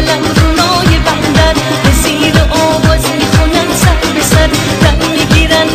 بلندر به زیر آواز می‌خونن سر به سر دم می‌گیرن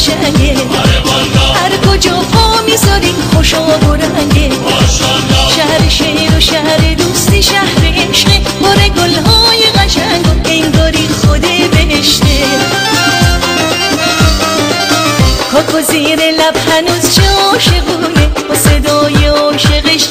قشنگه هر کجا پا می‌ذاری خوش و رنگه شهر شیر و شهر دوستی شهر عشقه پر گلهای قشنگ و انگاری خود بهشته کاکو زیر لب هنوز چه عاشقونه؟ با صدای عاشقش